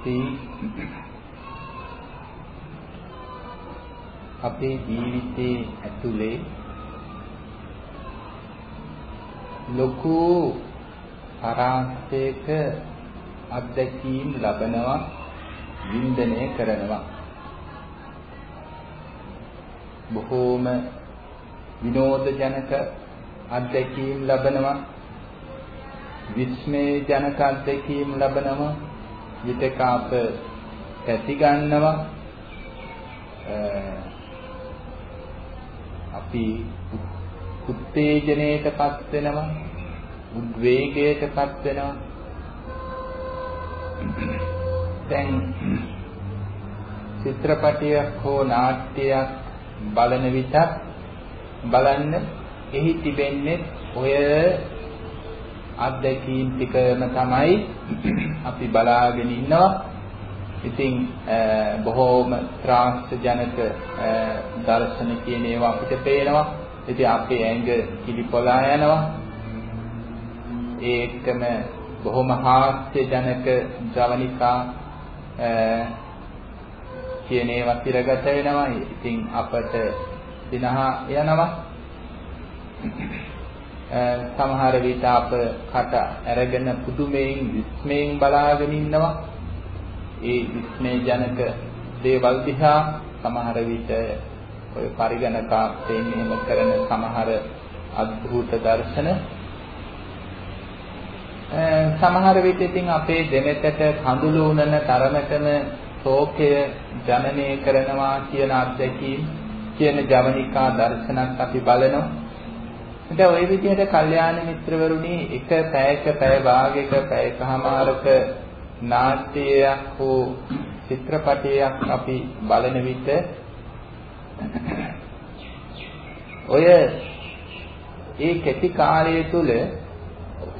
අපි අපේ ජීවිතයේ ඇතුලේ ලොකු පරාස්තයක අත්දැකීම් ලබනවා වින්දනය කරනවා. බොහෝම විනෝදජනක අත්දැකීම් ලබනවා විස්මේ ජනක අත්දැකීම් ලබනවා. විතක අප පැති ගන්නවා අපි උත්තේජනයටපත් වෙනවා උද්වේගයටපත් වෙනවා. දැන් චිත්‍රපටයක් හෝ නාට්‍යයක් බලන විට බලන්න එහි තිබෙන්නේ ඔය අත්දැකීම් ටිකම තමයි අපි බලාගෙන ඉන්නවා. ඉතින් බොහෝම ත්‍රාසජනක දර්ශන කියන ඒවා අපිට පේනවා. ඉතින් අපේ ඇඟ කිලිපොලා යනවා. ඒකම බොහොම හාස්‍යජනක ජවනිකා කියන ඒවා තිරගත වෙනවා. ඉතින් අපට දිනහා යනවා. සමහර විට අප කට අරගෙන පුදුමයෙන් විස්මයෙන් බලාගෙන ඉන්නවා. ඒ විස්මේ ජනක දේවල් දිහා සමහර විට ඔය පරිගණකාප්තයෙන් එහෙම කරන සමහර අద్భుත දර්ශන සමහර විට ඉතින් අපේ දෙමෙතට කඳුළු උනන තරමටම ශෝකය ජනනය කරනවා කියන අත්දැකීම් කියන ජවනිකා දර්ශනත් අපි බලනවා. දැන් ওই විදිහට කල්යාණ මිත්‍රවරුනි එක පැයක පැය භාගයක පැයකමාරක නාට්‍යයක් හෝ චිත්‍රපටයක් අපි බලන විට ඔය ඒ කෙටි කාලය තුල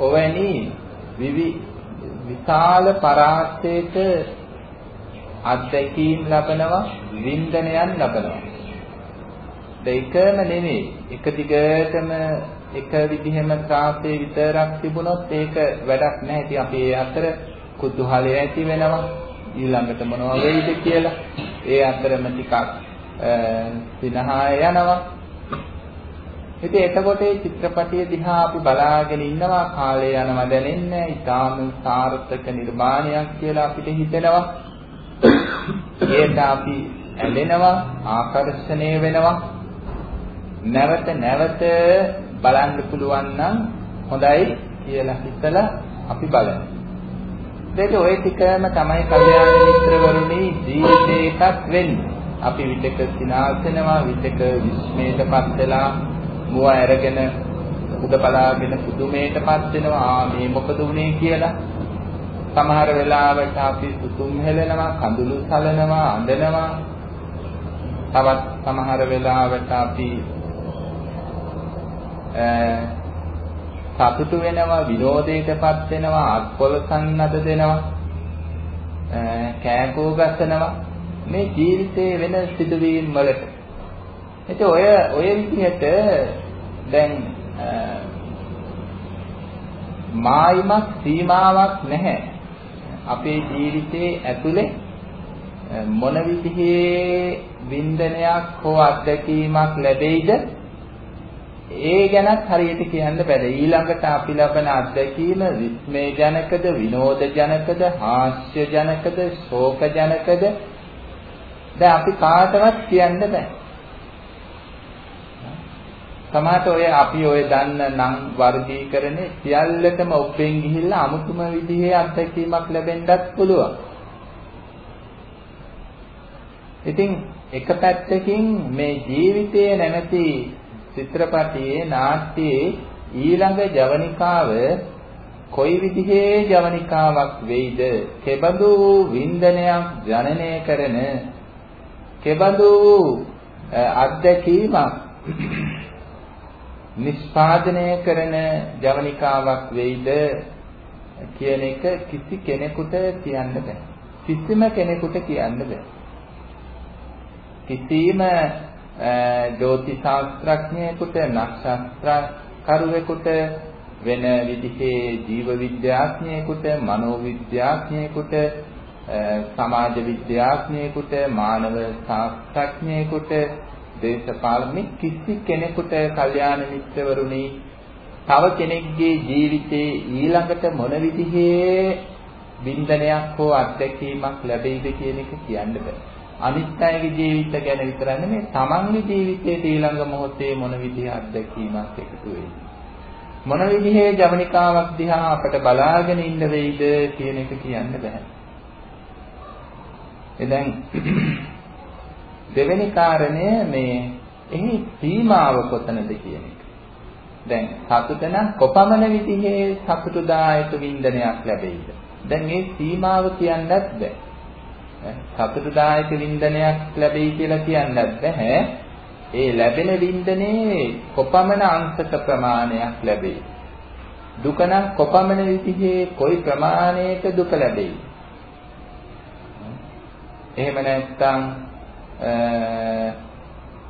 ඔවැනි විවි විශාල පරාසයක අත්දැකීම් ලබනවා වින්දනයන් ලබනවා. දෙකම නෙමෙයි එක දිගටම එක විදිහෙම ත්‍රාසයේ විතරක් තිබුණොත් ඒක වැඩක් නැහැ. ඉතින් අපි ඒ අතර කුතුහලය ඇති වෙනවා. ඊළඟට මොනව වෙයිද කියලා. ඒ අතරම ටිකක් සිනහා යනවා. ඉතින් එතකොට මේ චිත්‍රපටිය දිහා අපි බලාගෙන ඉන්නවා කාලය යනවා දැනෙන්නේ ඉතාම සාර්ථක නිර්මාණයක් කියලා අපිට හිතෙනවා. ඒකට අපි ඇලෙනවා ආකර්ෂණය වෙනවා නැවත නැවත බලන්න පුළුවන් නම් හොඳයි කියලා හිතලා අපි බලමු. ඒක ඔය ටිකම තමයි කල්යාණ මිත්‍රවරුනි ජීවිතේටත් වෙන්නේ. අපි විතක සිනාසනවා විතක විස්මයටපත් වෙලා මුව අරගෙන උඩ බලාගෙන පුදුමයටපත් වෙනවා ආ මේ මොකද වුනේ කියලා. සමහර වෙලාවට අපි සුතුම් හෙලනවා කඳුළු සලනවා අඬනවා තවත් සමහර වෙලාවට අපි සතුටු වෙනවා විනෝදයටපත් වෙනවා අත්පොලසන්නද දෙනවා කෑකෝ ගසනවා. මේ ජීවිතයේ වෙන සිදුවීම් වලට. එතකොට ඔය ඔය විදිහට දැන් මායිමක් සීමාවක් නැහැ. අපේ ජීවිතයේ ඇතුලේ මොන විදිහේ වින්දනයක් හෝ අත්දැකීමක් ලැබෙයිද? ඒ ගැනත් හරියට කියන්න බෑ. ඊළඟට අපි ලබන අත්දැකීම විස්මය ජනකද, විනෝද ජනකද, හාස්‍ය ජනකද, ශෝක ජනකද? දැන් අපි කාටවත් කියන්න බෑ. සමහරට ඔය අපි ඔය දන්න නම් වර්ගීකරණේ සියල්ලටම ඔප්පෙන් ගිහිල්ලා අමුතුම විදිහේ අත්දැකීමක් ලැබෙන්නත් පුළුවන්. ඉතින් එක පැත්තකින් මේ ජීවිතයේ නැමැති චිත්‍රපටයේ නාට්‍යයේ ඊළඟ ජවනිකාව කොයි විදිහේ ජවනිකාවක් වෙයිද? කෙබඳු වින්දනයක් ජනනය කරන කෙබඳු අත්දැකීමක් නිෂ්පාදනය කරන ජවනිකාවක් වෙයිද කියන එක කිසි කෙනෙකුට කියන්න බෑ. කිසිම කෙනෙකුට කියන්න බෑ. කිසිම ජ්‍යොතිෂ ශාස්ත්‍රඥයෙකුට නක්ෂත්‍ර කරුවෙකුට වෙන විදිහේ ජීව විද්‍යාඥයෙකුට මනෝ විද්‍යාඥයෙකුට සමාජ විද්‍යාඥයෙකුට මානව ශාස්ත්‍රඥයෙකුට දේශපාලනයේ කිසි කෙනෙකුට කල්යාණ මිත්‍රවරුනි තව කෙනෙක්ගේ ජීවිතේ ඊළඟට මොන විදිහේ වින්දනයක් හෝ අත්දැකීමක් ලැබෙයිද කියන එක කියන්න බෑ. අනිත් අයගේ ජීවිත ගැන විතරක් නෙමෙයි තමන්ගේ ජීවිතයේ ඊළඟ මොහොතේ මොන විදිහේ අත්දැකීමක් එකතු වෙයිද? මොන විදිහේ ජවනිකාවක් දිහා අපට බලාගෙන ඉන්න වෙයිද කියන එක කියන්න බෑ. එදැන් දෙවෙනි කාරණය මේ එහි සීමාව කොතනද කියන එක. දැන් සතුට නම් කොපමණ විදිහේ සතුටුදායක වින්දනයක් ලැබෙයිද? දැන් මේ සීමාව කියන්නත් බෑ. සතුටුදායක වින්දනයක් ලැබෙයි කියලා කියන්නත් බෑ. ඒ ලැබෙන වින්දනේ කොපමණ අංශක ප්‍රමාණයක් ලැබෙයි. දුක නම් කොපමණ විදිහේ කොයි ප්‍රමාණයක දුක ලැබෙයි. එහෙම නැත්නම්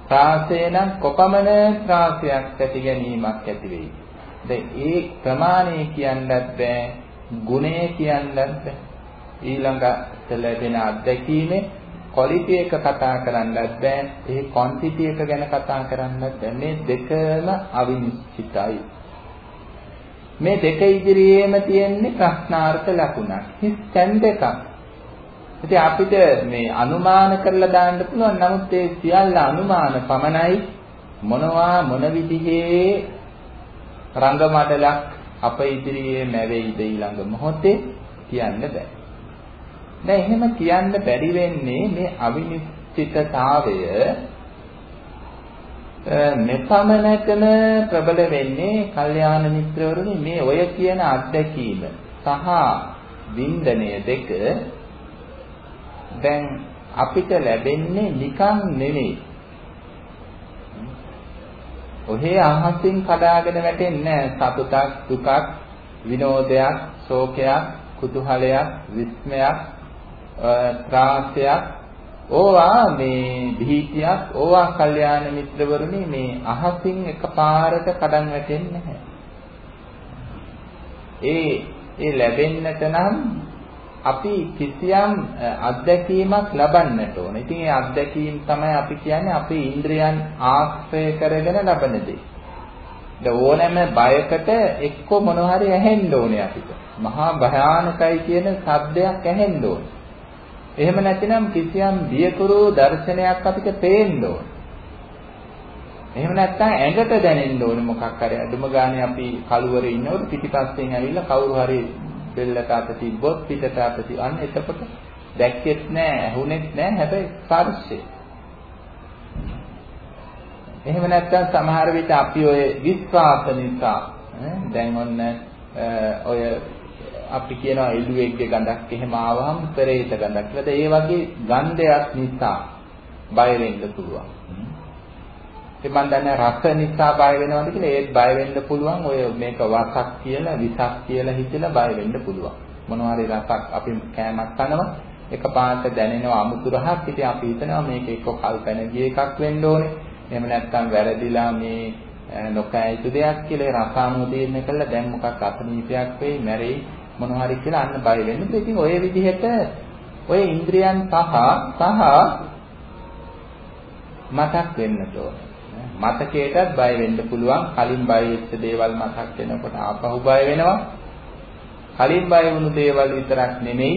ත්‍රාසය නම් කොපමණ ත්‍රාසයක් ඇති ගැනීමක් ඇති වෙයි. දැන් ඒ ප්‍රමාණය කියන්නත් බෑ, ගුණය කියන්නත් බෑ. ඊළඟට ලැබෙන අත්දැකීමේ ක්වොලිටි එක කතා කරන්නත් බෑ, ඒ ක්වොන්ටිටි එක ගැන කතා කරන්නත් බෑ. මේ දෙකම අවිනිශ්චිතයි. මේ දෙක ඉදිරියේම තියෙන්නේ ප්‍රශ්නාර්ථ ලකුණක්. හිස් තැන් දෙකක්. ඉතින් අපිට මේ අනුමාන කරලා දාන්න පුළුවන් නමුත් ඒ සියල්ල අනුමාන පමණයි මොනවා මොන විදිහේ රංගමඩලක් අප ඉදිරියේ නැවෙයිද ඊළඟ මොහොතේ කියන්න බෑ. දැන් එහෙම කියන්න බැරි වෙන්නේ මේ අවිනිශ්චිතතාවය මෙපමණකම ප්‍රබල වෙන්නේ කල්යාණ මිත්‍රවරුනි මේ ඔය කියන අත්දැකීම සහ වින්දනය දෙක දැන් අපිට ලැබෙන්නේ නිකන් නෙමෙයි. ඔහේ අහසින් කඩාගෙන වැටෙන්නේ සතුටක් දුකක් විනෝදයක් ශෝකයක් කුතුහලයක් විස්මයක් ත්‍රාසයක් ඕවා මේ භීතියක් ඕවා කල්යාණ මිත්‍රවරුනි මේ අහසින් එකපාරට කඩන් වැටෙන්නේ නැහැ. ඒ ඒ ලැබෙන්නට නම් අපි කිසියම් අත්දැකීමක් ලබන්නට ඕන. ඉතින් ඒ අත්දැකීම් තමයි අපි කියන්නේ අපේ ඉන්ද්‍රයන් ආශ්‍රය කරගෙන ලබන දේ. ද ඕනෑම බයකට එක්ක මොනවා හරි ඇහෙන්න ඕනේ අපිට. මහා භයානකයි කියන සද්දයක් ඇහෙන්න ඕනේ. එහෙම නැතිනම් කිසියම් බියකුරු දර්ශනයක් අපිට පේන්න ඕනේ. එහෙම නැත්නම් ඇඟට දැනෙන්න ඕනේ මොකක් හරි අදුම ගානේ අපි කලුවරේ ඉන්නකොට පිටිපස්සෙන් ඇවිල්ලා කවුරු හරි බෙල්ලට අත තිබ්බොත් පිටට අත තියන්න එතකොට දැක්කෙත් නෑ ඇහුනෙත් නෑ හැබැයි ස්පර්ශය එහෙම නැත්නම් සමහර විට අපි ඔය විශ්වාස නිසා දැන් ඔන්න ඔය අපි කියනවා එළුවෙක්ගේ ගඳක් එහෙම ආවහම පෙරේත ගඳක්. ඒකද ඒ වගේ ගන්ධයක් නිසා බය වෙන්න පුළුවන්. ඒ මන් දන්නේ රස නිසා බය වෙනවද කියලා. ඒත් බය වෙන්න පුළුවන්. ඔය මේක වසක් කියලා විසක් කියලා හිතලා බය වෙන්න පුළුවන්. මොනවා හරි රසක් අපි කෑමක් කනවා. එක පාට දැනෙනවා අමුතු රහක්. ඉතින් අපි හිතනවා මේක එක්ක කල්පන ගිය එකක් වෙන්න ඕනේ. එහෙම නැත්නම් වැරදිලා මේ නොකෑයුතු දෙයක් කියලා රසානුව තීරණය කළා දැන් මොකක් අසනීපයක් වෙයි මැරෙයි. මොනවා හරි කියලා අන්න බය වෙන්න. ඉතින් ඔය විදිහට ඔය ඉන්ද්‍රියන් පහ සහ මතක් වෙන්නට ඕනේ. මතකයටත් බය වෙන්න පුළුවන්. කලින් බය වෙච්ච දේවල් මතක් වෙනකොට ආපහු බය වෙනවා. කලින් බය වුණු දේවල් විතරක් නෙමෙයි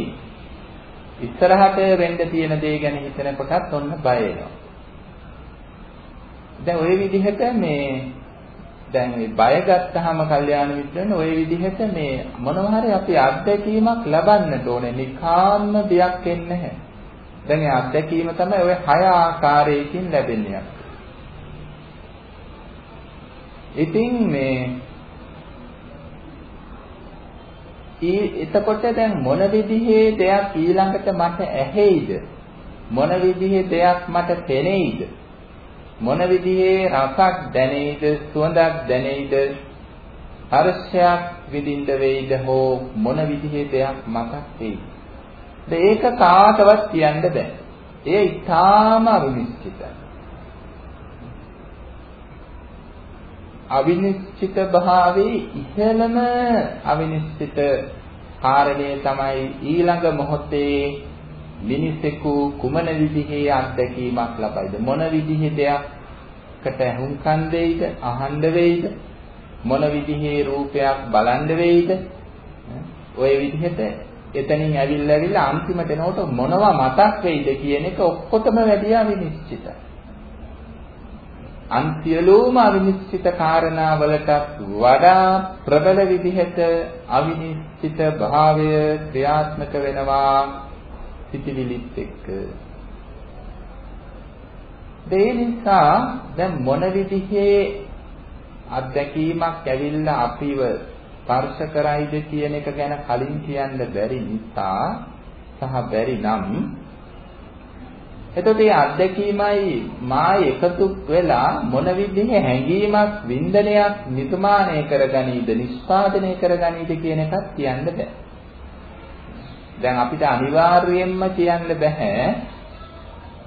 ඉස්සරහට වෙන්න තියෙන දේ ගැන හිතනකොටත් ඔන්න බය වෙනවා. දැන් ওই විදිහට මේ දැන් මේ බය ගත්තාම කල්යාණ මිත්‍රයන් ওই විදිහට මේ මොනවා හරි අපි අත්දැකීමක් ලබන්නට ඕනේ. නිකාම්ම දෙයක් එන්නේ නැහැ. දැන් ඒ අත්දැකීම තමයි ওই හය ආකාරයකින් ලැබෙන්නේ. ඉතින් මේ ඊ එතකොට දැන් මොන විදිහේ දෙයක් ඊළඟට මට ඇහෙයිද මොන විදිහේ දෙයක් මට පෙනෙයිද මොන විදිහේ රසක් දැනෙයිද සුවඳක් දැනෙයිද හර්ෂයක් විඳින්න වෙයිද හෝ මොන විදිහේ දෙයක් මතක් වෙයිද? ඒක කාටවත් කියන්න බෑ. ඒ ඊටාම අවිනිශ්චිතයි අවිනිශ්චිත භාවයේ ඉහළම අවිනිශ්චිත කාරණේ තමයි ඊළඟ මොහොතේ මිනිසෙකු කුමන විදිහේ අත්දැකීමක් ලබයිද? මොන විදිහේ දෙයක්කට හුම්කන් දෙයිද? අහන්න වෙයිද? මොන විදිහේ රූපයක් බලන්න වෙයිද? ඔය විදිහට එතනින් ඇවිල්ලා ඇවිල්ලා අන්තිමට එනකොට මොනවා මතක් වෙයිද කියන එක ඔක්කොටම වැඩි අවිනිශ්චිතයි අන් සියලුම අවිනිශ්චිත කාරණාවලට වඩා ප්‍රබල විදිහට අවිනිශ්චිත භාවය ක්‍රියාත්මක වෙනවා. සිටිවිලිත් එක්ක. ඒ නිසා දැන් මොන විදිහේ අත්දැකීමක් ඇවිල්ලා අපිව ස්පර්ශ කරයිද කියන එක ගැන කලින් කියන්න බැරි නිසා සහ බැරි නම් එතකොට මේ අත්දැකීමයි මායි එකතු වෙලා මොන විදිහේ හැඟීමක් වින්දනයක් නිර්මාණය කරගනීද නිෂ්පාදනය කරගනීද කියන එකත් කියන්න බෑ. දැන් අපිට අනිවාර්යයෙන්ම කියන්න බෑ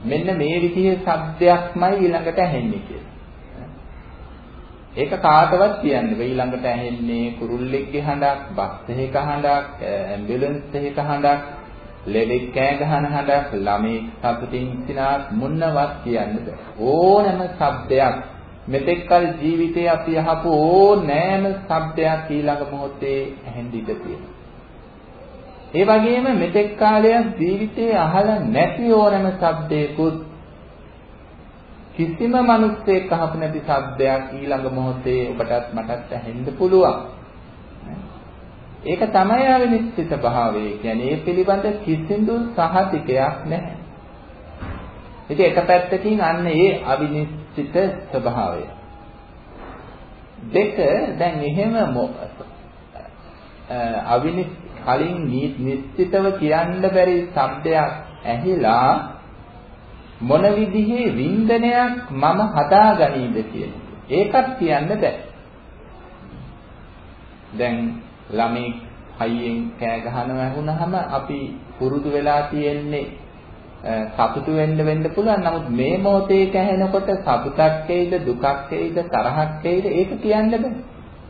මෙන්න මේ විදිහේ શબ્දයක්මයි ඊළඟට ඇහෙන්නේ කියලා. ඒක කාටවත් කියන්න බෑ ඊළඟට ඇහෙන්නේ කුරුල්ලෙක්ගේ හඬක්, බස් එකක හඬක්, ඇම්බියුලන්ස් එකක හඬක්, ලෙඩෙක් කෑ ගහන හඬක්, ළමෙක් සතුටින් ඉස්නාක් මුන්නවත් කියන්න බෑ. ඕනෑම શબ્දයක් මෙතෙක්කල් ජීවිතේ අපි අහපු ඕනෑම શબ્දයක් ඊළඟ මොහොතේ ඇහෙන්න ඉඩ තියෙනවා. ඒ වගේම මෙතෙක් කාලයක් ජීවිතේ අහලා නැති ඕනම શબ્දයකුත් කිසිම මිනිස්සෙක් අහපු නැති શબ્දයක් ඊළඟ මොහොතේ ඔබටත් මටත් ඇහෙන්න පුළුවන්. ඒක තමයි අවිනිශ්චිත භාවය. කියන්නේ ඒ පිළිබඳ කිසිඳු සහතිකයක් නැහැ. ඉතින් එක පැත්තකින් අන්න ඒ අවිනිශ්චිත ස්වභාවය. දෙක දැන් එහෙම අවිනිශ්චිත කලින් නිශ්චිතව කියන්න බැරි શબ્දයක් ඇහිලා මොන විදිහේ වින්දනයක් මම හදාගනීද කියන ඒකත් කියන්න බෑ. දැන් ළමයි හයියෙන් කෑ ගහනවා වුණාම අපි පුරුදු වෙලා තියෙන්නේ සතුටු වෙන්න වෙන්න පුළුවන්. නමුත් මේ මොහොතේ කැහෙනකොට සතුටක් එයිද දුකක් එයිද තරහක් එයිද ඒක කියන්න බෑ.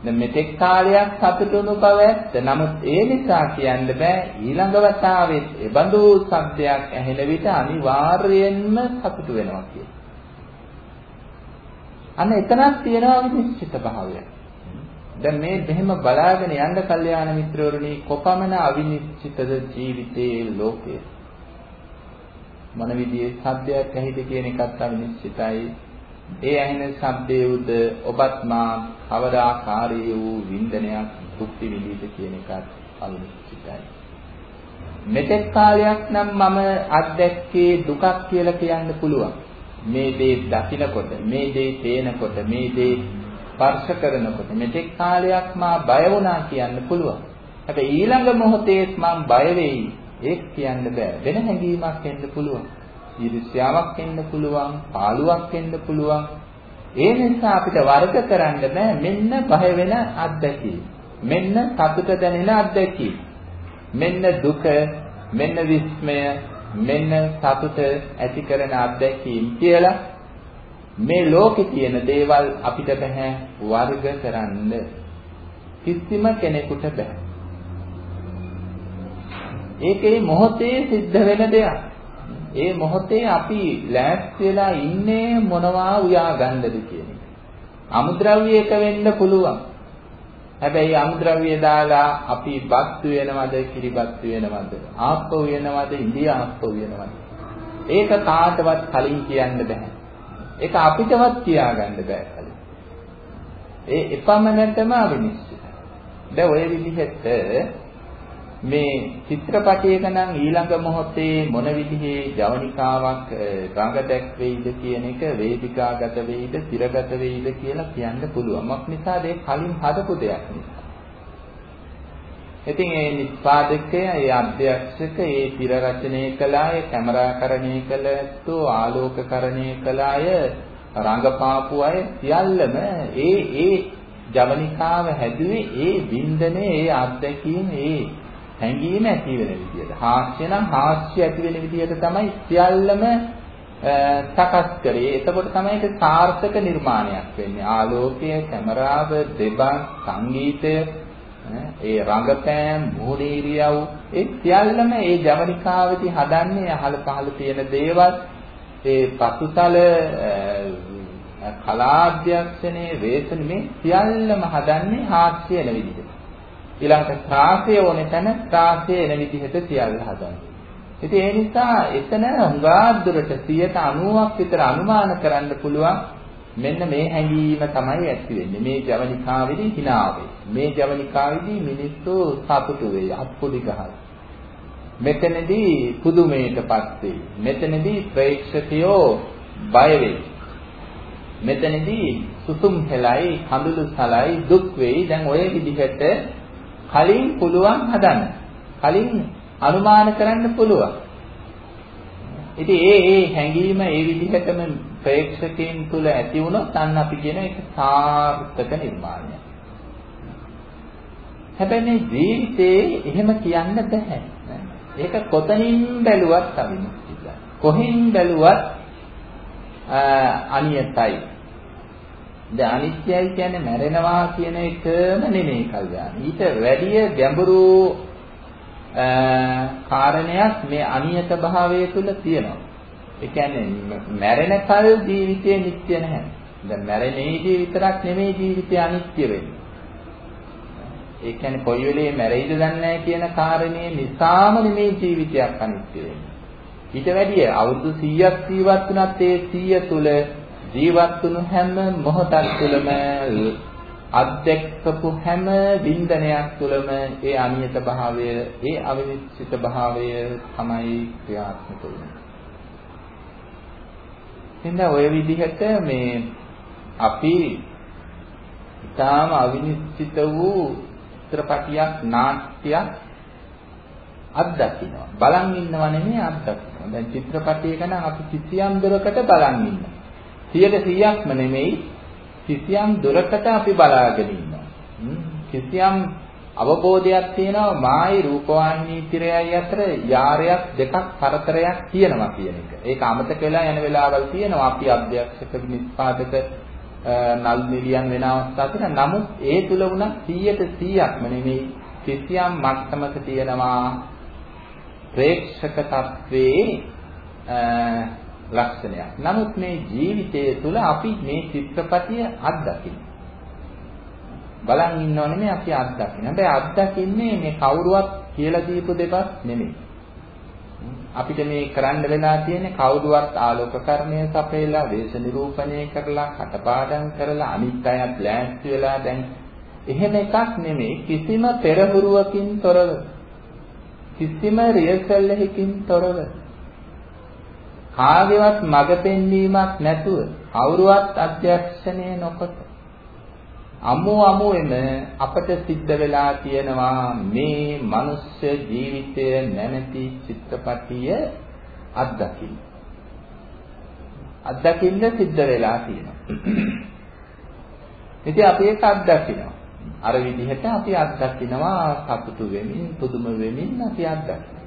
දැන් මෙතෙක් කාලයක් සතුටුණු බව ඇත්ත. නමුත් ඒ නිසා කියන්න බෑ ඊළඟ වතාවෙත් ඒ බඳු සද්දයක් ඇහෙන විට අනිවාර්යයෙන්ම සතුටු වෙනවා කියලා. අන්න එතනක් තියෙනවා විනිශ්චිත භාවයක්. දැන් මේ මෙහෙම බලාගෙන යන්න කල්යාණ මිත්‍රවරුනි කොපමණ අවිනිශ්චිතද ජීවිතයේ ලෝකය මොන විදිහේ සද්දයක් ඇහිද කියන එකත් අවිනිශ්චිතයි ඒ ඇහෙන ශබ්දයේ උද ඔබත් මා කවදාකාරී වූ වින්දනයක් භුක්ති විඳීද කියන එකත් අවිනිශ්චිතයි මෙතෙක් කාලයක් නම් මම අත්දැක්කේ දුකක් කියලා කියන්න පුළුවන් මේ දේ දකිනකොට මේ දේ තේනකොට මේ දේ ස්පර්ශ කරනකොට මෙතෙක් කාලයක් මා බය වුණා කියන්න පුළුවන්. හැබැයි ඊළඟ මොහොතේත් මම බය වෙයි. ඒක කියන්න බෑ. වෙන හැඟීමක් එන්න පුළුවන්. ඊර්ෂ්‍යාවක් එන්න පුළුවන්, පාළුවක් එන්න පුළුවන්. ඒ නිසා අපිට වර්ග කරන්න බෑ මෙන්න බය වෙන අත්දැකීම. මෙන්න සතුට දැනෙන අත්දැකීම. මෙන්න දුක, මෙන්න විස්මය, මෙන්න සතුට ඇති කරන අත්දැකීම් කියලා මේ ලෝකේ තියෙන දේවල් අපිට බෑ වර්ග කරන්න කිසිම කෙනෙකුට බෑ. ඒකේ මොහොතේ සිද්ධ වෙන දෙයක්. ඒ මොහොතේ අපි ලෑස්ති වෙලා ඉන්නේ මොනවා උයා ගන්නද කියන එක. අමුද්‍රව්‍ය එක වෙන්න පුළුවන්. හැබැයි අමුද්‍රව්‍ය දාලා අපි බත් වෙනවද කිරිබත් වෙනවද ආප්ප වෙනවද ඉන්දියා ආප්ප වෙනවද ඒක කාටවත් කලින් කියන්න බෑ ඒක අපිටවත් කියාගන්න බෑ කලින්. ඒ එපමණටම අවිනිශ්චිතයි. දැන් ওই විදිහට මේ චිත්‍රපටයක නම් ඊළඟ මොහොතේ මොන විදිහේ ජවනිකාවක් රඟ දැක්වෙයිද කියන එක වේදිකාගත වෙයිද, තිරගත වෙයිද කියලා කියන්න පුළුවන්. මොක් නිසාද ඒ කලින් හදපු දෙයක් නිසා. ඉතින් ඒ නිෂ්පාදකයා, ඒ අධ්‍යක්ෂක, ඒ තිර රචනය කළා, ඒ කැමරාකරණය කළතු, ආලෝකකරණය කළාය, රංගපාපු අය සියල්ලම ඒ ඒ ජවනිකාව හැදුවේ ඒ වින්දනේ, ඒ අත්දැකීම, ඒ හැඟීම ඇති වෙන විදියට. හාස්‍ය නම් හාස්‍ය ඇති වෙන විදියට තමයි සියල්ලම සකස් කරේ. එතකොට තමයි ඒක සාර්ථක නිර්මාණයක් වෙන්නේ. ආලෝකය, කැමරාව, දෙබන්, සංගීතය ඒ රංගපෑම් මුහුණේ ඉරියව් ඒ සියල්ලම ඒ ජවනිකාවේදී හදන්නේ අහල පහල තියෙන දේවල් ඒ පසුතල කලාභ්‍යක්ෂණයේ වේසන මේ සියල්ලම හදන්නේ හාස්‍ය එන විදිහට. ඊළඟට ත්‍රාසය ඕනේ තැන ත්‍රාසය එන විදිහට සියල්ල හදන්නේ. ඉතින් ඒ නිසා එතන හුඟා දුරට 90ක් විතර අනුමාන කරන්න පුළුවන් මෙන්න මේ හැඟීම තමයි ඇති වෙන්නේ. මේ ජවනිකාවේදී hinaවේ. මේ ජවනිකාවේදී මිනිස්සු සතුටු වෙයි, අත්පොඩි ගහයි. මෙතනදී පුදුමයටපත් වෙයි. මෙතනදී ප්‍රේක්ෂකයෝ බය වෙයි. මෙතනදී සුසුම් හෙලයි, කඳුළු සලයි, දුක් වෙයි. දැන් ඔය විදිහට කලින් පුළුවන් හදන්න. කලින් අනුමාන කරන්න පුළුවන්. ඉතින් ඒ ඒ හැඟීම ඒ විදිහටම ප්‍රේක්ෂකයන් තුල ඇති වුණොත් අන්න අපි කියන එක සාර්ථක නිර්මාණයක්. හැබැයි මේ ජීවිතේ එහෙම කියන්න බෑ. ඒක කොතනින් බැලුවත් අවිනිශ්චිතයි. කොහෙන් බැලුවත් අනියතයි. දැන් අනිත්‍යයි කියන්නේ මැරෙනවා කියන එකම නෙමෙයි කල්යාණ. ඊට වැඩිය ගැඹුරු කාරණයක් මේ අනියත භාවය තුල තියෙනවා. ඒ කියන්නේ මැරෙන කල් ජීවිතේ නිත්‍ය නැහැ. දැන් මැරෙනේදී විතරක් නෙමෙයි ජීවිතය අනිත්‍ය වෙන්නේ. ඒ කියන්නේ කොයි වෙලේ මැරෙයිද දන්නේ නැහැ කියන කාරණේ නිසාම නෙමෙයි ජීවිතයක් අනිත්‍ය වෙන්නේ. ඊට වැඩිය අවුරුදු 100ක් ජීවත් වුණත් ඒ 100 තුල ජීවත් වුණු හැම මොහොතක් තුළම අධ්‍යක්ෂපු හැම වින්දනයක් තුළම ඒ අනියත භාවය, ඒ අවිනිශ්චිත භාවය තමයි ක්‍රියාත්මක වෙන්නේ. එහෙනම් ඔය විදිහට මේ අපි ඊටාම අවිනිශ්චිත වූ චිත්‍රපටියක් නාට්‍යයක් අත්දකින්නවා. බලන් ඉන්නව නෙමෙයි අත්දකින්නවා. දැන් චිත්‍රපටයක නම් අපි කිසියම් දොරකට බලන් ඉන්නවා. 100%ක්ම නෙමෙයි කිසියම් දොරකට අපි බලාගෙන ඉන්නවා. කිසියම් අවබෝධයක් තියෙනවා මායි රූපවාහිනී තිරයයි අතර යාරයක් දෙකක් පරතරයක් තියෙනවා කියන එක. ඒක අමතක වෙලා යන වෙලාවල් තියෙනවා අපි අධ්‍යක්ෂක නිෂ්පාදක නල් මිලියන් වෙන අවස්ථා තියෙනවා. නමුත් ඒ තුල වුණා 100ට 100ක්ම නෙමෙයි කිසියම් මට්ටමක තියෙනවා ප්‍රේක්ෂක තත්වයේ ලක්ෂණයක්. නමුත් මේ ජීවිතය තුළ අපි මේ චිත්‍රපටිය අත්දකින්න. බලන් ඉන්නව නෙමෙයි අපි අත්දකින්න. හැබැයි අත්දකින්නේ මේ කවුරුවත් කියලා දීපු දෙයක් නෙමෙයි. අපිට මේ කරන්න වෙලා තියෙන්නේ කවුරුවත් ආලෝක කර්මය සපයලා වේශ නිරූපණය කරලා කටපාඩම් කරලා අනිත් අයත් ලෑස්ති වෙලා දැන් එහෙම එකක් නෙමෙයි කිසිම පෙරහුරුවකින් තොරව කිසිම රියසල් එකකින් තොරව කාගේවත් මඟ පෙන්වීමක් නැතුව කවුරුවත් අධ්‍යක්ෂණය නොකොට අමු අමුෙම අපට සිද්ධ වෙලා තියෙනවා මේ මනුෂ්‍ය ජීවිතය නැමැති චිත්‍රපටිය අත්දකින්න. අත්දකින්න සිද්ධ වෙලා තියෙනවා. ඉතින් අපි ඒක අත්දකිනවා. අර විදිහට අපි අත්දකිනවා සතුටු වෙමින් පුදුම වෙමින් අපි අත්දකිනවා.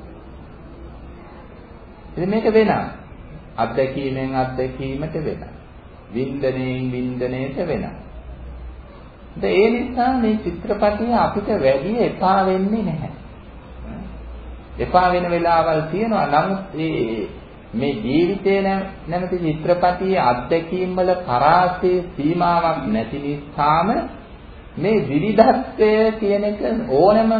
ඉතින් මේක වෙනවා. අත්දැකීමෙන් අත්දැකීමට වෙනස්. වින්දනයෙන් වින්දනයට වෙනස්. ඒ නිසා මේ චිත්‍රපටිය අපිට වැඩි එපා වෙන්නේ නැහැ. එපා වෙන වෙලාවල් තියෙනවා. නමුත් මේ මේ ජීවිතේ නැමැති චිත්‍රපටියේ අත්දැකීම් වල පරාසයේ සීමාවක් නැති නිසාම මේ විවිධත්වය කියන එක ඕනෑම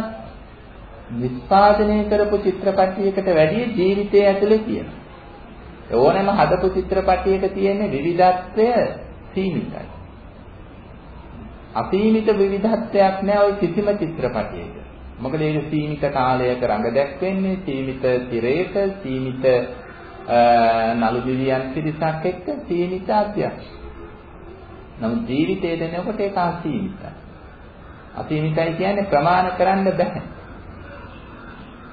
නිස්පාදනය කරපු චිත්‍රපටයකට වැඩිය ජීවිතය ඇතුලේ තියෙනවා. ඕනෑම හදපු චිත්‍රපටයක තියෙන විවිධත්වය සීමිතයි. අසීමිත විවිධත්වයක් නෑ ওই කිසිම චිත්‍රපටයක. මොකද ඒක සීමිත කාලයක රඟ දැක්වෙන්නේ සීමිත තිරයක සීමිත නළු දිවියන් පිරිසක් එක්ක සීමිත අධ්‍යක්ෂ. නමුත් ජීවිතයේ දෙනකොට ඒක අසීමිතයි. අසීමිතයි කියන්නේ ප්‍රමාණ කරන්න බෑ.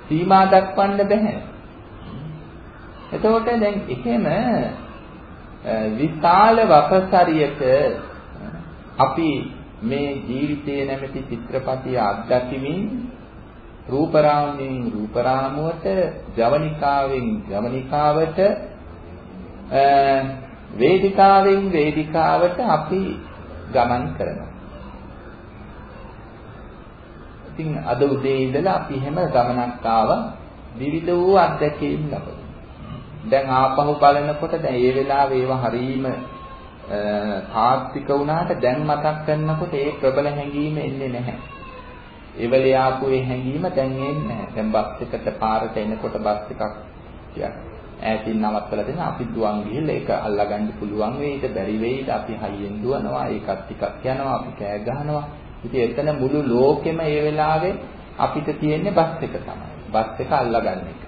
සීමා දක්වන්න බෑ. එතකොට දැන් එහෙම විශාල වපසරියක අපි මේ ජීවිතයේ නැමැති චිත්‍රපටිය අත්දැකීමින් රූපරාමයෙන් රූපරාමුවට ජවනිකාවෙන් ජවනිකාවට වේදිකාවෙන් වේදිකාවට අපි ගමන් කරනවා ඉතින් අද උදේ ඉඳලා අපි එහෙම ගමනක් ආවා. විවිධ වූ අත්දැකීම් ලැබුණා. දැන් ආපහු බලනකොට දැන් ඒ වෙලාවේ ඒවා හරීම තාත්වික වුණාට දැන් මතක් කරනකොට ඒ ප්‍රබල හැඟීම එන්නේ නැහැ. ඒ වෙලේ ආපු ඒ හැඟීම දැන් එන්නේ නැහැ. දැන් බස් එකට පාරට එනකොට බස් එකක් ඈතින් නවත්තලා දෙන අපි දුවන් ගිහිල්ලා ඒක අල්ලගන්න පුළුවන් වෙයිද? බැරි වෙයිද? අපි හයියෙන් දුවනවා ඒකත් ටිකක් යනවා අපි කෑ ගහනවා. ඉතින් එතන මුළු ලෝකෙම ඒ වෙලාවේ අපිට තියෙන්නේ බස් එක තමයි. බස් එක අල්ලගන්න එක.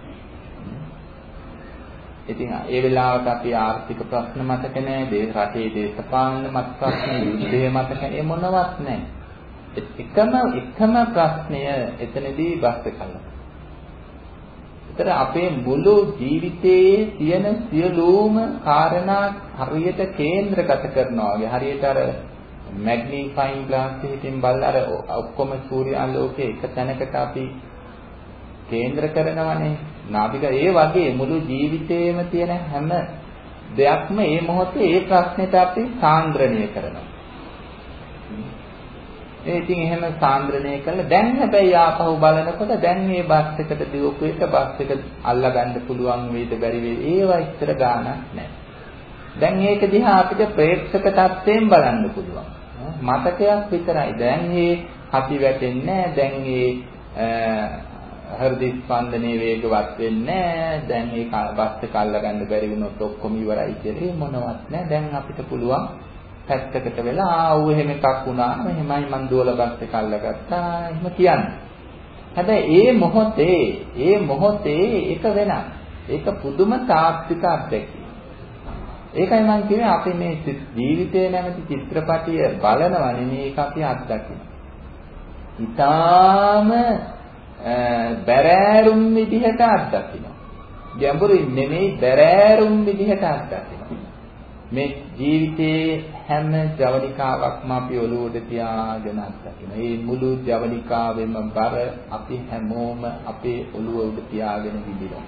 ඉතින් ඒ වෙලාවට අපි ආර්ථික ප්‍රශ්න මතක නැහැ, දේ රටේ දේශපාලන මත ප්‍රශ්න, යුද්ධය මතක නැහැ, මොනවත් නැහැ. එකම එකම ප්‍රශ්නය එතනදී බස් එකල. ඒතර අපේ මුළු ජීවිතයේ තියෙන සියලුම කාරණා හරියට කේන්ද්‍රගත කරනවා වගේ හරියට අර මැග්නිෆයින් ග්ලාස් එකකින් බලලා අර ඔක්කොම සූර්යාලෝකයේ එක තැනකට අපි කේන්ද්‍ර කරනවනේ නාභික ඒ වගේ මුළු ජීවිතේම තියෙන හැම දෙයක්ම මේ මොහොතේ ඒ ප්‍රශ්නෙට අපි සාන්ද්‍රණය කරනවා. ඒ ඉතින් එහෙම සාන්ද්‍රණය කළා දැන් හැබැයි ආපහු බලනකොට දැන් මේ බස් එකට දියුපු එක බස් එක අල්ලගන්න පුළුවන් වේද බැරි වේද ඒවා ඉතර ගාණක් නැහැ. දැන් මේක දිහා අපිට ප්‍රේක්ෂක තත්ත්වයෙන් බලන්න පුළුවන්. මතකයක් විතරයි. දැන් මේ අපි වැටෙන්නේ දැන් මේ හෘද ස්පන්දනයේ වේගවත් වෙන්නේ දැන් ඒ බස් එක අල්ලගන්න බැරි වුණොත් ඔක්කොම ඉවරයි කියලා. මොනවත් නැහැ. දැන් අපිට පුළුවන් පැත්තකට වෙලා ආව එහෙම එකක් වුණා එහෙමයි මං දුවලා බස් එක අල්ලගත්තා. එහෙම කියන්නේ. හැබැයි ඒ මොහොතේ ඒ මොහොතේ එක වෙනස්. ඒක පුදුම තාත්වික අත්දැකීම. ඒකයි මම කියන්නේ අපි මේ ජීවිතය නැමැති චිත්‍රපටිය බලනවනේ මේක අපි අත්දකින්න. ඊටාම බැරෑරුම් විදිහට අත්දකිනවා. ගැඹුරින් නෙමෙයි බැරෑරුම් විදිහට අත්දකිනවා. මේ ජීවිතයේ හැම ජවනිකාවක්ම අපි ඔළුවට තියාගෙන අත්දකිනවා. මේ මුළු ජවනිකාවෙම බර අපි හැමෝම අපේ ඔළුව උඩ තියාගෙන විඳිනවා.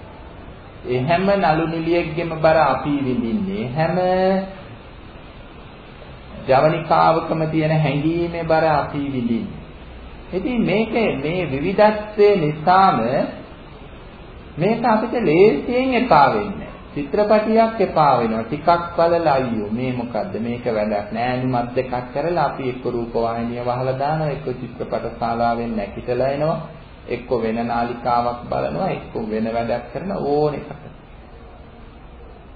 ඒ හැම නළු නිලියෙක්ගෙම බර අපි විඳින්නේ. හැම ජවනිකාවකම තියෙන හැඟීමේ බර අපි විඳින්නේ. ඉතින් මේක මේ විවිධත්වයේ නිසාම මේක අපිට ලේසියෙන් එපා වෙන්නේ. චිත්‍රපටියක් එපා වෙනවා. ටිකක් බලලා අයියෝ මේ මොකද්ද මේක වැඩක් නෑ අනිමත් දෙකක් කරලා අපි එක්ක රූපවාහිනිය වහලා දානවා එක්ක චිත්‍රපට ශාලාවෙන් නැගිටලා එනවා එක්ක වෙන නාලිකාවක් බලනවා එක්ක වෙන වැඩක් කරන ඕන එකක්.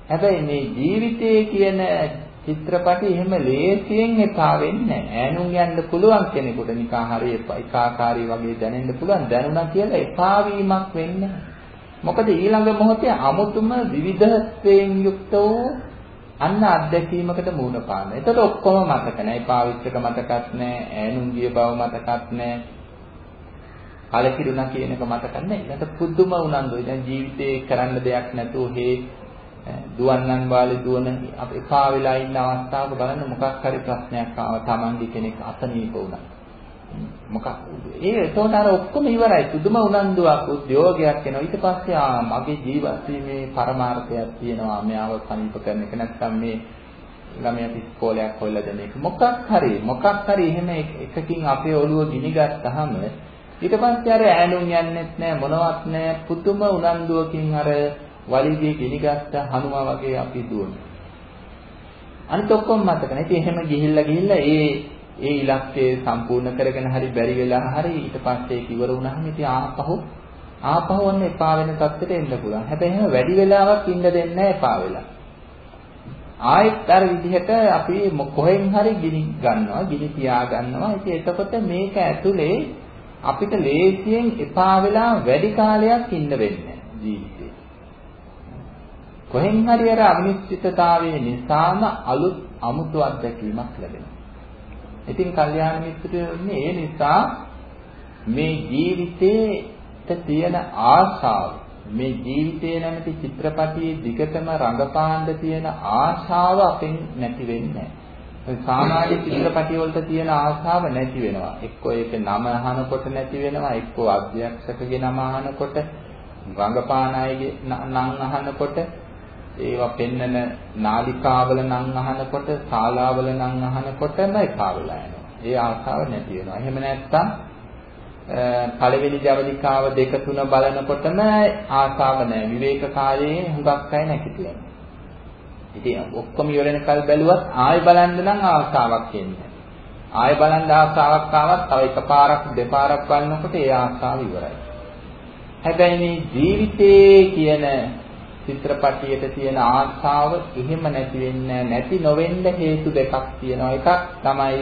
හැබැයි මේ ජීවිතයේ කියන චිත්‍රපටි එහෙම ලේසියෙන් එපා වෙන්නේ නැහැ. ඈනුම් යන්න පුළුවන් කෙනෙකුට නිකන් හරි එකාකාරී වගේ දැනෙන්න පුළුවන්. දැනුණා කියලා එපා වීමක් වෙන්නේ මොකද ඊළඟ මොහොතේ අමුතුම විවිධත්වයෙන් යුක්ත වූ අන්න අත්දැකීමකට මුහුණ පාන. එතකොට ඔක්කොම මතක නැහැ. පාවිච්චක මතකත් නැහැ. ඈනුම් ගිය බව මතකත් නැහැ. කලකිරුණා කියන එක මතක නැහැ. ඊට පුදුම උනන්දුයි. දැන් ජීවිතේ කරන්න දෙයක් නැතුව හේ දුවන්නන් වාලේ දුවන එපා වෙලා ඉන්න අවස්ථාවක බලන්න මොකක් හරි ප්‍රශ්නයක් ආව Tamandi කෙනෙක් අසනීප වුණා. මොකක් ඒ එතකොට අර ඔක්කොම ඉවරයි. සුදුම උනන්දුවක් උද්‍යෝගයක් එනවා. ඊට පස්සේ ආ මගේ ජීවත් වීමේ පරමාර්ථයක් තියෙනවා. මෙයාව සනීප කරන එක නැත්නම් මේ ළමයාට ඉස්කෝලයක් හොයලා දෙන එක. මොකක් හරි මොකක් හරි එහෙම එකකින් අපේ ඔළුව ගිනිගත්තාම ඊට පස්සේ අර ඈනුම් යන්නෙත් නෑ මොනවත් නෑ පුදුම උනන්දුවකින් අර වලිගේ ගිනිගත්ත හනුමා වගේ අපි දුවනවා. අනිත් ඔක්කොම මතක නැහැ. ඉතින් එහෙම ගිහිල්ලා ගිහිල්ලා ඒ ඒ ඉලක්කය සම්පූර්ණ කරගෙන හරි බැරි වෙලා හරි ඊට පස්සේ ඒක ඉවර වුණාම ඉතින් ආපහු ආපහු ඔන්න එපා වෙන තත්ත්වයට එන්න පුළුවන්. හැබැයි එහෙම වැඩි වෙලාවක් ඉන්න දෙන්නේ නැහැ එපා වෙලා. ආයෙත් අර විදිහට අපි කොහෙන් හරි ගිනි ගන්නවා, ගිනි තියා ගන්නවා. ඉතින් එතකොට මේක ඇතුලේ අපිට ලේසියෙන් එපා වෙලා වැඩි කාලයක් ඉන්න වෙන්නේ ජීවිතේ. කොහෙන් හරි අර අනිශ්චිතතාවයේ නිසාම අලුත් අමුතු අත්දැකීමක් ලැබෙනවා. ඉතින් කල්යාණ මිත්‍රයෝනේ ඒ නිසා මේ ජීවිතේට තියෙන ආශාව මේ ජීවිතේ නැමැති චිත්‍රපටියේ දිගටම රඟපාන්න තියෙන ආශාව අපෙන් නැති වෙන්නේ නැහැ. සාමාන්‍ය චිත්‍රපටි වලට තියෙන ආශාව නැති වෙනවා. එක්කෝ ඒක නම අහනකොට නැති වෙනවා, එක්කෝ අධ්‍යක්ෂකගේ නම අහනකොට, රංගපාන අයගේ නම් අහනකොට ඒවා පෙන්නන නාලිකාවල නම් අහනකොට, ශාලාවල නම් අහනකොටම එපා වෙලා යනවා. ඒ ආසාව නැති වෙනවා. එහෙම නැත්නම් පළවෙනි ජවනිකාව දෙක තුන බලනකොටම ආසාව නැහැ. විවේක කාලයේ හුඟක් අය නැගිටිනවා. ඉතින් ඔක්කොම ඉවරෙනකල් බැලුවත් ආයෙ බලන්න නම් ආසාවක් එන්නේ. ආයෙ බලන්න ආසාවක් ආවත් තව එකපාරක් දෙපාරක් බලනකොට ඒ ආසාව ඉවරයි. හැබැයි මේ ජීවිතේ කියන චිත්‍රපටියට තියෙන ආශාව එහෙම නැති වෙන්නේ නැති නොවෙන්න හේතු දෙකක් තියෙනවා. එකක් තමයි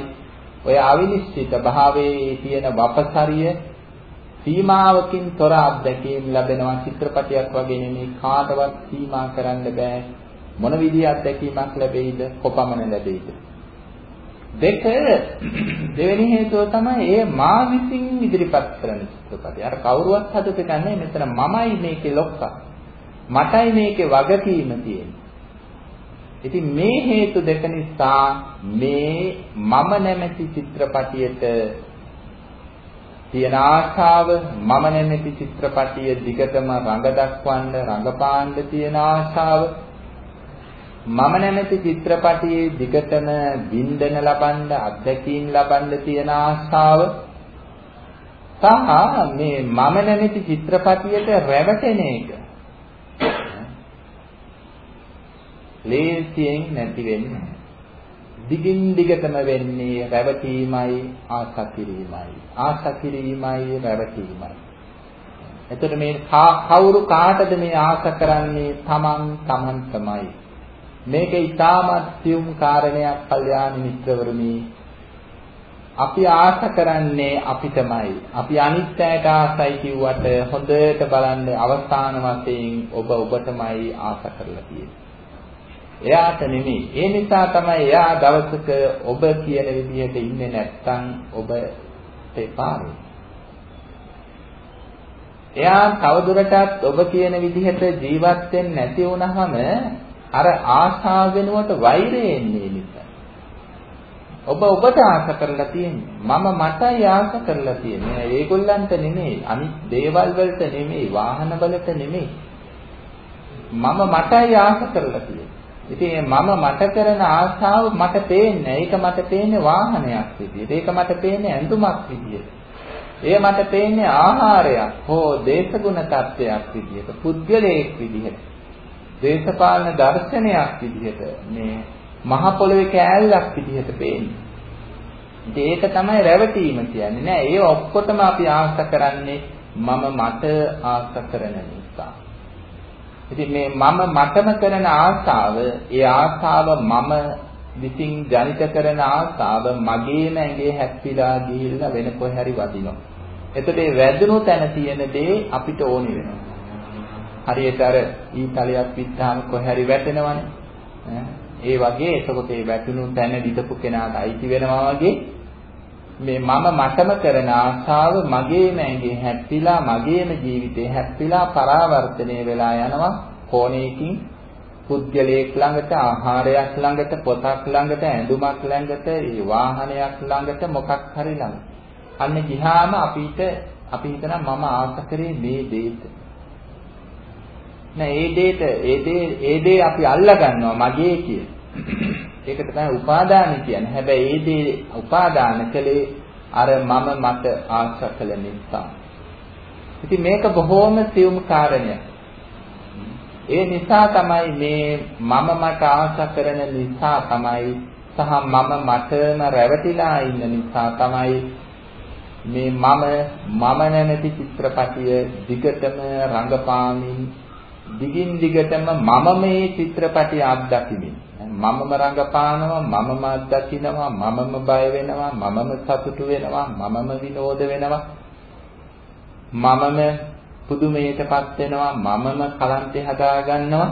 ඔය අවිනිශ්චිත භාවයේ තියෙන වපසරිය සීමාවකින් තොර අත්දැකීම් ලැබෙනවා. චිත්‍රපටයක් වගේ නෙමෙයි කාටවත් සීමා කරන්න බෑ. මොන විදිහේ අත්දැකීමක් ලැබෙයිද? කොපමණ ලැබෙයිද? දෙක දෙවෙනි හේතුව තමයි ඒ මා විසින් ඉදිරිපත් කරන චිත්‍රපටය. අර කවුරුවත් හදපු එක නෙමෙයි මෙතන මමයි මේකේ ලොක්කා. මටයි මේකේ වගකීම තියෙන්නේ. ඉතින් මේ හේතු දෙක නිසා මේ මම නැමැති චිත්‍රපටියට තියෙන ආශාව මම නැමැති චිත්‍රපටිය දිගටම රඟ දක්වන්න රඟපාන්න තියෙන ආශාව මම නැමැති චිත්‍රපටියේ දිගටම වින්දන ලබන්න අත්දැකීම් ලබන්න තියෙන ආශාව සහ මේ මම නැමැති චිත්‍රපටියට රැවටෙන එක ලේසියෙන් නැති වෙන්නේ දිගින් දිගටම වෙන්නේ රැවටීමයි ආශා කිරීමයි ආශා කිරීමයි රැවටීමයි. එතකොට මේ කවුරු කාටද මේ ආශා කරන්නේ? Taman Taman තමයි. මේක ඊටමත් සියුම් කාරණයක් කල්යාණ මිත්‍රවරුනි. අපි ආශා කරන්නේ අපිටමයි අපි අනිත්‍යයට ආසයි කිව්වට හොඳට බලන්න අවස්ථාන වශයෙන් ඔබ ඔබටමයි ආශා කරලා තියෙන්නේ. එයාට නෙමෙයි. ඒ නිසා තමයි එයා දවසක ඔබ කියන විදිහට ඉන්නේ නැත්නම් ඔබට එපා එයා තවදුරටත් ඔබ කියන විදිහට ජීවත් වෙන්නේ නැති වුනහම අර ආශාව වෙනුවට වෛරය එන්නේ නිසා. ඔබ ඔබට ආශ කරලා තියෙන්නේ. මම මටයි ආශ කරලා තියෙන්නේ. ඒගොල්ලන්ට නෙමෙයි, අනිත් දේවල් වලට නෙමෙයි, වාහන වලට නෙමෙයි. මම මටයි ආශ කරලා තියෙන්නේ. ඉතින් මම මට කරන ආශාව මට පේන්නේ ඒක මට පේන්නේ වාහනයක් විදියට. ඒක මට පේන්නේ ඇඳුමක් විදියට. එය මට පේන්නේ ආහාරයක් හෝ දේශගුණ තත්ත්වයක් විදියට, පුද්ගලයෙක් විදියට. දේශපාලන දර්ශනයක් විදියට මේ මහ පොළවේ කෑල්ලක් විදියට පේන්නේ. ඒක තමයි රැවටීම කියන්නේ නෑ. ඒ ඔක්කොටම අපි ආශ කරන්නේ මම මට ආශ කරන නිසා. ඉතින් මේ මම මටම කරන ආශාව, ඒ ආශාව මම විසින් ජනිත කරන ආශාව මගේම ඇඟේ හැප්පිලා ගිහිල්ලා වෙන කොහේ හරි වදිනවා. එතකොට මේ වැදුණු තැන තියෙන දේ අපිට ඕනි වෙනවා. හරියට අර ඊතලයක් විත්තාම කොහේ හරි වැටෙනවනේ. ඒ වගේ එතකොට මේ වැටුණු තැන විදපු කෙනාට අයිති වෙනවා වගේ මේ මම මටම කරන ආශාව මගේම ඇඟේ හැප්පිලා මගේම ජීවිතේ හැප්පිලා පරාවර්තනය වෙලා යනවා කෝණයකින් පුද්ගලයෙක් ළඟට ආහාරයක් ළඟට පොතක් ළඟට ඇඳුමක් ළඟට ඒ වාහනයක් ළඟට මොකක් හරි ළඟ. අන්න ගිහාම අපිට අපි හිතනවා මම ආශ කරේ මේ දෙයට. නෑ ඒ දෙයට ඒ දේ ඒ දේ අපි අල්ලා ගන්නවා මගේ කියලා. ඒකට තමයි උපාදාන කියන්නේ. හැබැයි ඒ දේ උපාදාන කළේ අර මම මට ආශා කළ නිසා. ඉතින් මේක බොහොම සියුම් කාරණයක්. ඒ නිසා තමයි මේ මම මට ආශා කරන නිසා තමයි සහ මම මටම රැවටිලා ඉන්න නිසා තමයි මේ මම මම නැමැති චිත්‍රපටිය දිගටම රඟපාමින් දිගින් දිගටම මම මේ චිත්‍රපටිය අත්දකිමින් මමම රඟපානවා මමම අත්දකින්නවා මමම බය වෙනවා මමම සතුටු වෙනවා මමම විනෝද වෙනවා. මමම පුදුමයටපත් වෙනවා මමම කලන්තේ හදා ගන්නවා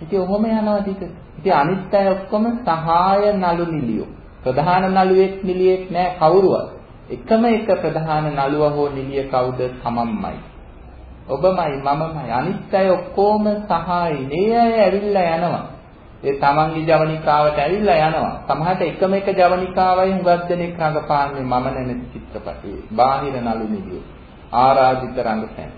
ඉතින් ඔහොම යනවා ටික. ඉතින් අනිත් අය ඔක්කොම සහාය නළු නිලියෝ ප්‍රධාන නළුවෙක් නිලියෙක් නෑ කවුරුවත්. එකම එක ප්‍රධාන නළුව හෝ නිලිය කවුද? තමන්මයි ඔබමයි මමමයි. අනිත් අය ඔක්කොම සහායි. මේ අය ඇවිල්ලා යනවා. ඒ තමන්ගේ ජවනිකාවට ඇවිල්ලා යනවා. සමහරට එකම එක ජවනිකාවයි හුඟක් දෙනෙක් රඟපාන්නේ මම නැමැති චිත්‍රපටයේ. බාහිර නළු නිළිය. ආරාධිත රංගපෑම්.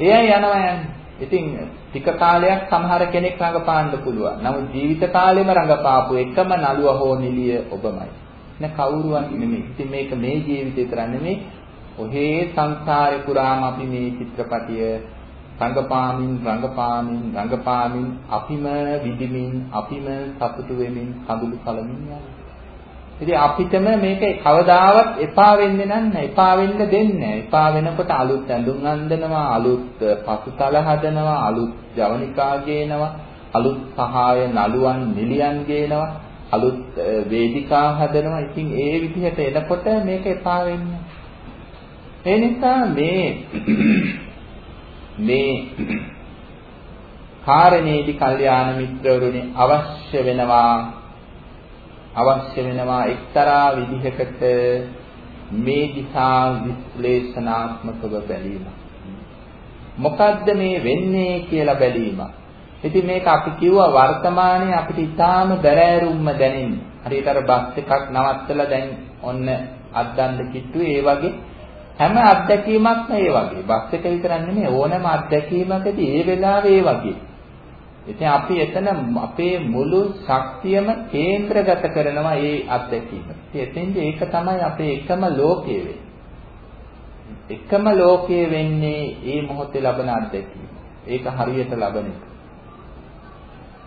එයයි යනවා යන්නේ. ඉතින් ටික කාලයක් සමහර කෙනෙක් රඟපාන්න පුළුවන්. නමුත් ජීවිත කාලෙම රඟපාපු එකම නළුව හෝ නිළිය ඔබමයි. න කවුරුවත් නෙමෙයි. ඉතින් මේක මේ ජීවිතේ විතර නෙමෙයි ඔහේ සංසාරේ පුරාම අපි මේ චිත්‍රපටිය රංගපාමින් රංගපාමින් රංගපාමින් අපිම විඳිමින් අපිම සතුටු වෙමින් කඳුළු කලමින් යනවා. ඉතින් අපිටම මේක කවදාවත් එපා වෙන්නේ නැහැ. එපා වෙන්න දෙන්නේ නැහැ. එපා වෙනකොට අලුත් ඇඳුම් අඳිනවා, අලුත් පසුතල හදනවා, අලුත් ජවනිකා ගේනවා, අලුත් සහාය නළුවන් නිලියන් ගේනවා, අලුත් වේදිකා හදනවා. ඉතින් ඒ විදිහට එනකොට මේක එපා වෙන්නේ. ඒ නිසා මේ මේ කාරණේදි කල්යාණ මිත්‍රවරුනි අවශ්‍ය වෙනවා අවශ්‍ය වෙනවා එක්තරා විදිහකට මේ දිහා විශ්ලේෂණාත්මකව බැලීම. මොකද්ද මේ වෙන්නේ කියලා බැලීම. ඉතින් මේක අපි කිව්වා වර්තමානයේ අපිට ඊටාම බැරෑරුම්ම දැනෙන්නේ. හරියට අර බස් එකක් නවත්තලා දැන් ඔන්න අද්දන්න කිට්ටුවේ ඒ වගේ හැම අත්දැකීමක්ම ඒ වගේ. බස් එක විතරක් නෙමෙයි ඕනෑම අත්දැකීමකදී ඒ වෙලාවේ ඒ වගේ. ඉතින් අපි එතන අපේ මුළු ශක්තියම කේන්ද්‍රගත කරනවා මේ අත්දැකීම. ඉතින් ඒක තමයි අපේ එකම ලෝකය එකම ලෝකය වෙන්නේ මේ මොහොතේ ලබන අත්දැකීම. ඒක හරියට ලබන එක.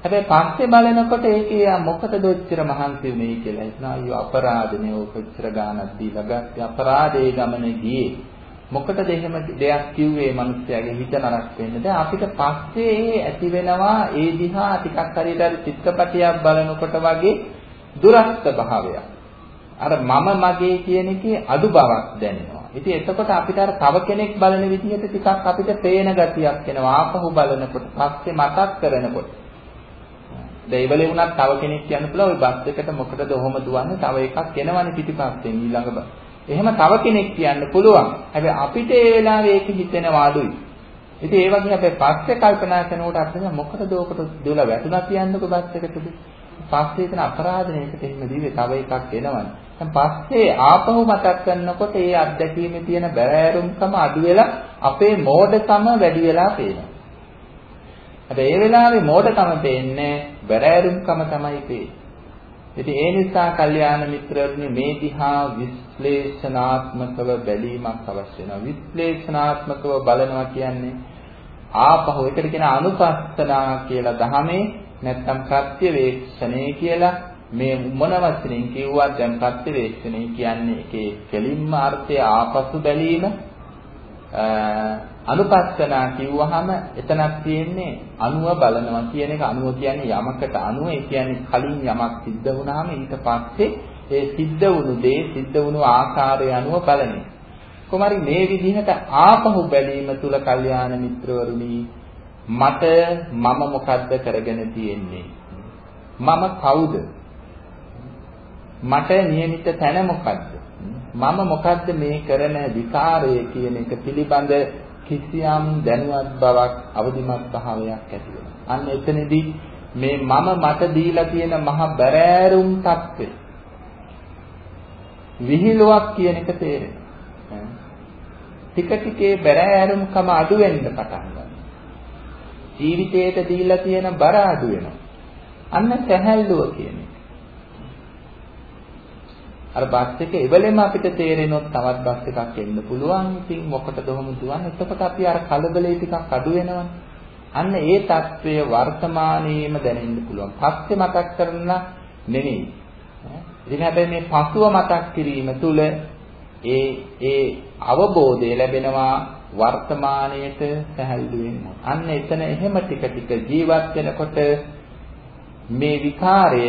හැබැයි පස්සේ බලනකොට ඒකේ මොකටද ඔච්චර මහන්සි වෙන්නේ කියලා හිතනවා. අයියෝ අපරාධනේ ඔක ඔච්චර ගාණක් දීලා ගත්තේ. අපරාධේ ගමනේ ගියේ. මොකටද එහෙම දෙයක් කිව්වේ මිනිස්යාගේ හිත නරක වෙන්න? දැන් අපිට පස්සේ ඇති වෙනවා ඒ දිහා ටිකක් හරියට අර චිත්‍රපටියක් බලනකොට වගේ දුරස්ත භාවයක්. අර මම මගේ කියන එකේ අඩු බවක් දැනෙනවා. ඉතින් එතකොට අපිට අර තව කෙනෙක් බලන විදිහට ටිකක් අපිට පේන ගතියක් එනවා. ආපහු බලනකොට පස්සේ මතක් කරනකොට. දෙයිබලේ වුණත් තව කෙනෙක් කියන්න පුළුවන් ওই බස් එකට මොකටද ඔහොම දුවන්නේ තව එකක් එනවනේ පිටිපස්සෙන් ඊළඟ බස්. එහෙම තව කෙනෙක් කියන්න පුළුවන්. හැබැයි අපිට ඒ වෙලාවේ ඒක හිතෙනවා අඩුයි. ඉතින් ඒ වගේ හැබැයි පස්සේ කල්පනා කරනකොට අපිට මොකටද ඔකට දුවලා වැටුණා කියන්නකෝ බස් එකටද? පස්සේ එතන අපරාධනයකට එහෙම දීවේ තව එකක් එනවනේ. දැන් පස්සේ ආපහු මතක් කරනකොට ඒ අත්දැකීමේ තියෙන බැරෑරුම්කම අඩු වෙලා අපේ මෝඩකම වැඩි වෙලා පේනවා. හැබැයි ඒ වෙලාවේ මෝඩකම පේන්නේ බැරෑරුම්කම තමයි පේන්නේ. ඉතින් ඒ නිසා කල්යාණ මිත්‍රයෝනි මේ දිහා විශ්ලේෂණාත්මකව බැලීමක් අවශ්‍ය වෙනවා. විශ්ලේෂණාත්මකව බලනවා කියන්නේ ආපහු එකට කියන අනුපස්සනා කියලා දහමේ නැත්තම් ප්‍රත්‍යවේක්ෂණේ කියලා මේ මොන වචනෙන් කිව්වත් දැන් ප්‍රත්‍යවේක්ෂණේ කියන්නේ ඒකේ කෙලින්ම අර්ථය ආපසු බැලීම අනුපස්සනා කිව්වහම එතනක් තියෙන්නේ අනුව බලනවා කියන එක අනුව කියන්නේ යමකට අනුව ඒ කියන්නේ කලින් යමක් සිද්ධ වුණාම ඊට පස්සේ ඒ සිද්ධ වුණු දේ සිද්ධ වුණු ආකාරය අනුව බලන එක. කොහොමරි මේ විදිහට ආපහු බැලීම තුල කල්යාණ මිත්‍රවරුනි මට මම මොකද්ද කරගෙන තියෙන්නේ? මම කවුද? මට නියමිත තැන මොකද්ද? මම මොකද්ද මේ කරන විකාරය කියන එක පිළිබඳ කිසියම් දැනුවත් බවක් අවදිමත් භාවයක් ඇති වෙනවා. අන්න එතනදී මේ මම මට දීලා තියෙන මහ බැරෑරුම් தත්ත්වය විහිළුවක් කියන එක තේරෙනවා. ටික ටිකේ බැරෑරුම්කම අඩු වෙන්න පටන් ගන්නවා. ජීවිතයට දීලා තියෙන බර අඩු වෙනවා. අන්න සැහැල්ලුව කියන එක. අර බස් එක එවලෙම අපිට තේරෙනොත් තවත් බස් එකක් එන්න පුළුවන්. ඉතින් මොකටද ඔහොම දුවන්නේ? එතකොට අපි අර කලබලේ ටිකක් අඩු වෙනවනේ. අන්න ඒ తත්වය වර්තමානයේම දැනෙන්න පුළුවන්. පස්සේ මතක් කරලා නෙමෙයි. ඉතින් හැබැයි මේ පසුව මතක් කිරීම තුළ ඒ ඒ අවබෝධය ලැබෙනවා වර්තමානයේට සැහැල්ලු වෙන්න. අන්න එතන එහෙම ටික ටික ජීවත් වෙනකොට මේ විකාරය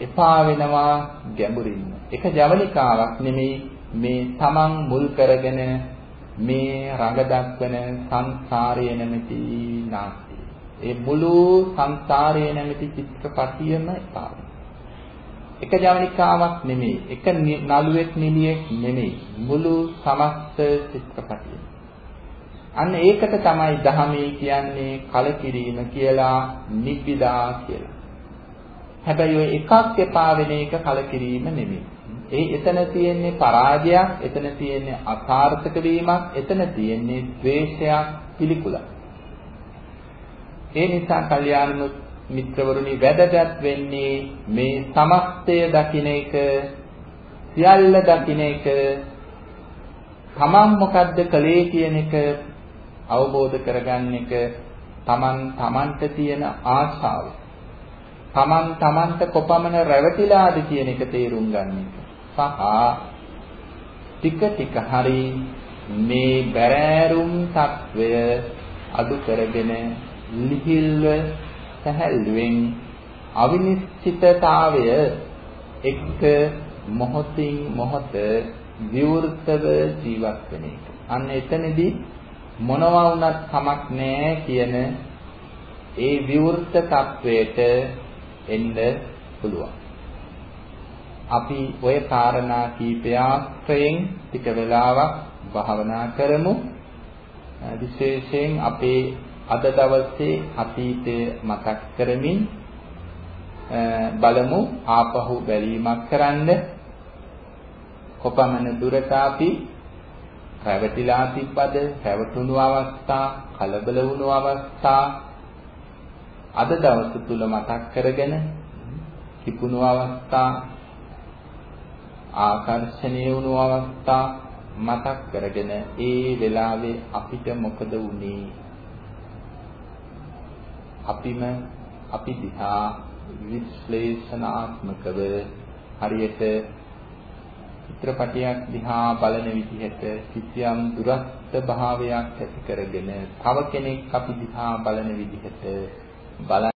එපා වෙනවා ගැඹුරින්ම. එක ජවනිකාවක් නෙමෙයි මේ තමන් මුල් කරගෙන මේ රඟ දක්වන සංසාරය නැමැති නාට්‍යය. ඒ මුළු සංසාරය නැමැති චිත්‍රපටියම එපා එක ජවනිකාවක් නෙමෙයි එක නළුවෙක් නිලියෙක් නෙමෙයි මුළු සමස්ත චිත්‍රපටියම. අන්න ඒකට තමයි දහමේ කියන්නේ කලකිරීම කියලා නිබ්බිදා කියලා. හැබැයි ඔය එකක් එපා වෙන එක කලකිරීම නෙමෙයි. ඒ එතන තියෙන්නේ පරාජයක්, එතන තියෙන්නේ අසාර්ථක වීමක්, එතන තියෙන්නේ ද්වේෂයක්, පිළිකුලක්. ඒ නිසා කල්යාණ මිත්‍රවරුනි වැදගත් වෙන්නේ මේ සමස්තය දකින්න එක, සියල්ල දකින්න එක, තමන් මොකද්ද කලේ කියන එක අවබෝධ කරගන්න එක තමන් තමන්ට තියෙන ආශාව. තමන් තමන්ට කොපමණ රැවටිලාද කියන එක තේරුම් ගන්න එක. සහ ටික ටික හරි මේ බැරෑරුම් తත්වය අඩු කරගෙන ලිහිල්ව සැහැල්ලුවෙන් අවිනිශ්චිතතාවය එක්ක මොහොතින් මොහොත විවෘතව ජීවත් වෙන එක. අන්න එතනදී මොනවා වුණත් කමක් නැහැ කියන ඒ විවෘත තත්වයට එන්න පුළුවන්. අපි ওই කාරණා කීපයාත්‍රයෙන් ටික වෙලාවක් භාවනා කරමු. විශේෂයෙන් අපේ අද දවසේ අතීතය මතක් කරමින් බලමු ආපහු බැලීමක් කරන්න කොපමණ දුරට අපි රැවටිලා තිබ්බද රැවටුණු අවස්ථා කලබල වුණු අවස්ථා අද දවස තුල මතක් කරගෙන කිපුණු අවස්ථා ආකර්ෂණීය වුණු අවස්ථා මතක් කරගෙන ඒ වෙලාවේ අපිට මොකද වුනේ? අපිම අපි දිහා විශ්ලේෂණාත්මකව හරියට චිත්‍රපටයක් දිහා බලන විදිහට කිසියම් දුරස්ත භාවයක් ඇති කරගෙන තව කෙනෙක් අපි දිහා බලන විදිහට බල